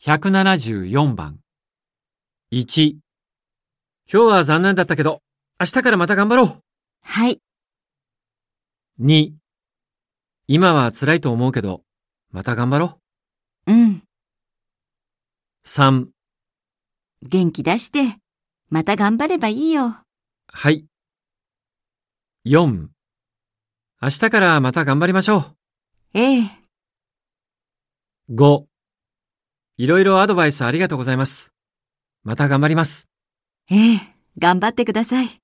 174番。1。今日は残念だったけど、明日からまた頑張ろう。はい。2。今は辛いと思うけど、また頑張ろうん。う。3。元気出して、また頑張ればいいよ。はい。4。明日からまた頑張りましょええ。う。5。いろいろアドバイスありがとうございます。また頑張ります。ええ。頑張ってください。